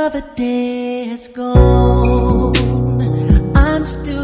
another day has gone. I'm still